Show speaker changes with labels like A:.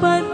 A: but